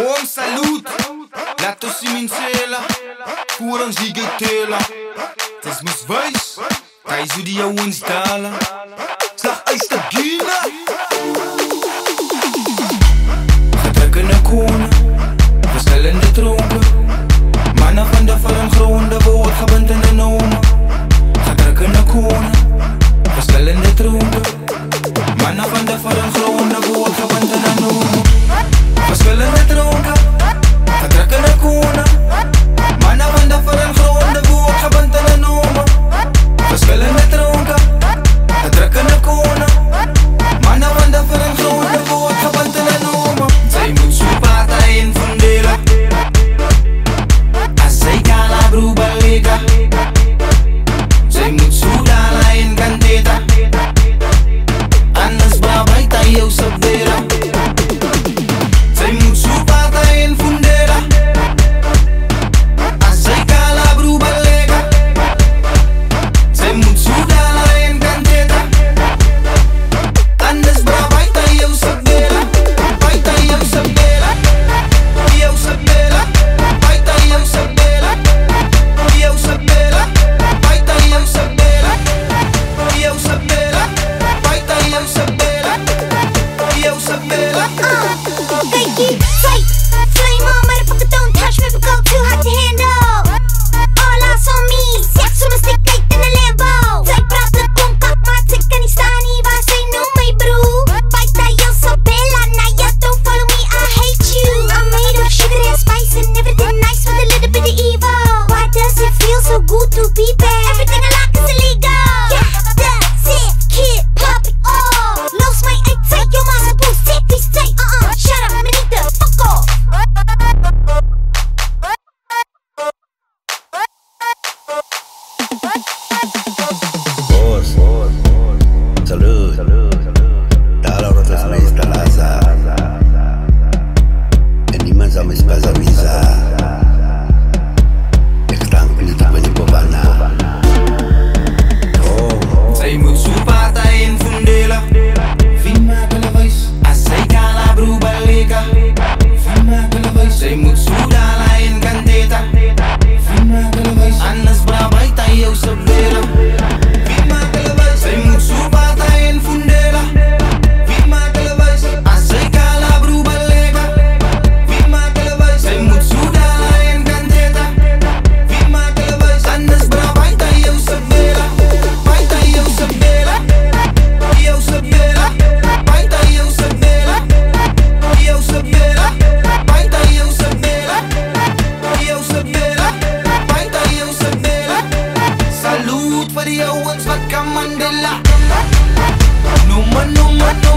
Om salut, laat ons zien tela, voor ons die tela. Het is mis wijs, hij zou die jou ons dalen. Slag uit de gina. We stellen de tropen. Flame on, motherfucker, don't touch me, too hot to handle. All eyes on me, sex with a Lambo. No bro. Bella, don't follow me, I hate you. I'm made of sugar and spice and everything nice with a little bit of evil. Why does it feel so good to be bad? Everything I like. Salud. your words come on Mandela Numa, numa, numa.